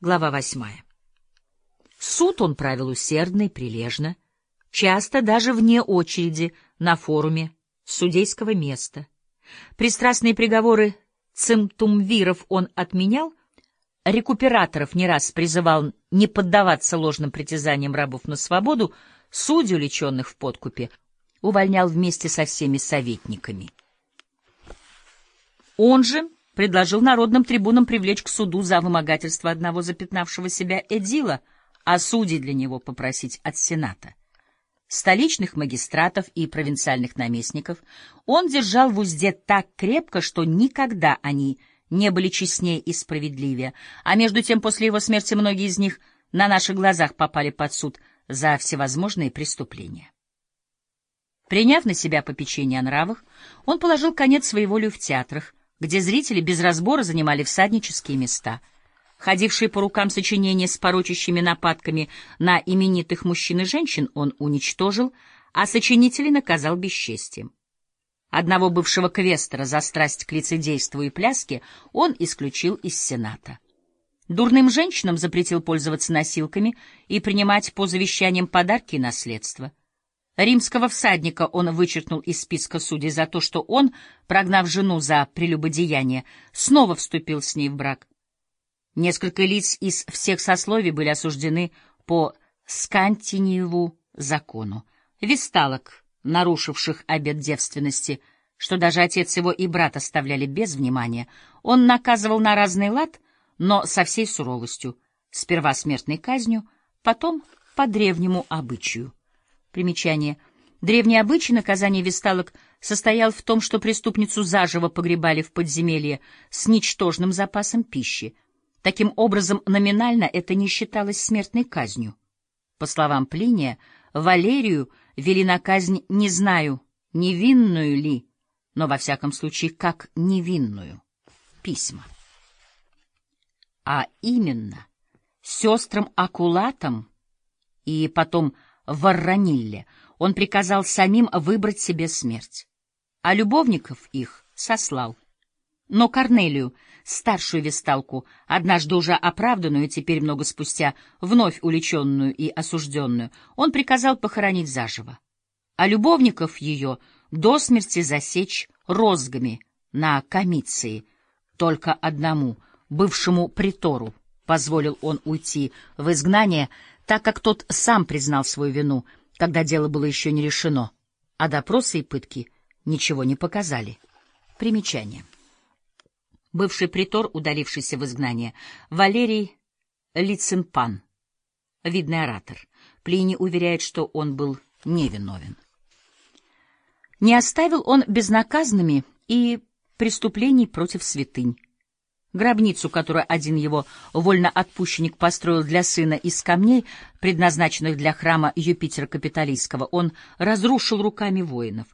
Глава восьмая. Суд он правил усердно и прилежно, часто даже вне очереди на форуме судейского места. Пристрастные приговоры цимтумвиров он отменял, рекуператоров не раз призывал не поддаваться ложным притязаниям рабов на свободу, судей, уличенных в подкупе, увольнял вместе со всеми советниками. Он же предложил народным трибунам привлечь к суду за вымогательство одного запятнавшего себя Эдила, а судей для него попросить от Сената. Столичных магистратов и провинциальных наместников он держал в узде так крепко, что никогда они не были честнее и справедливее, а между тем после его смерти многие из них на наших глазах попали под суд за всевозможные преступления. Приняв на себя попечение о нравах, он положил конец своей воле в театрах, где зрители без разбора занимали всаднические места — Ходившие по рукам сочинения с порочащими нападками на именитых мужчин и женщин он уничтожил, а сочинителей наказал бесчестием. Одного бывшего квестера за страсть к лицедейству и пляске он исключил из Сената. Дурным женщинам запретил пользоваться носилками и принимать по завещаниям подарки и наследство. Римского всадника он вычеркнул из списка судей за то, что он, прогнав жену за прелюбодеяние, снова вступил с ней в брак. Несколько лиц из всех сословий были осуждены по Скантиниеву закону. Весталок, нарушивших обет девственности, что даже отец его и брат оставляли без внимания, он наказывал на разный лад, но со всей суровостью, сперва смертной казнью, потом по древнему обычаю. Примечание. Древний обычай наказания весталок состоял в том, что преступницу заживо погребали в подземелье с ничтожным запасом пищи — Таким образом, номинально это не считалось смертной казнью. По словам Плиния, Валерию вели на казнь, не знаю, невинную ли, но во всяком случае как невинную. Письма. А именно, сестрам Акулатам и потом Варранилле он приказал самим выбрать себе смерть, а любовников их сослал. Но Корнелию — старшую весталку, однажды уже оправданную, теперь много спустя, вновь уличенную и осужденную, он приказал похоронить заживо, а любовников ее до смерти засечь розгами на комиции. Только одному, бывшему притору, позволил он уйти в изгнание, так как тот сам признал свою вину, когда дело было еще не решено, а допросы и пытки ничего не показали. Примечание. Бывший притор, удалившийся в изгнание, Валерий Лицинпан, видный оратор. Плини уверяет, что он был невиновен. Не оставил он безнаказанными и преступлений против святынь. Гробницу, которую один его вольноотпущенник построил для сына из камней, предназначенных для храма Юпитера Капитолийского, он разрушил руками воинов,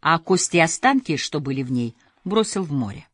а кости и останки, что были в ней, бросил в море.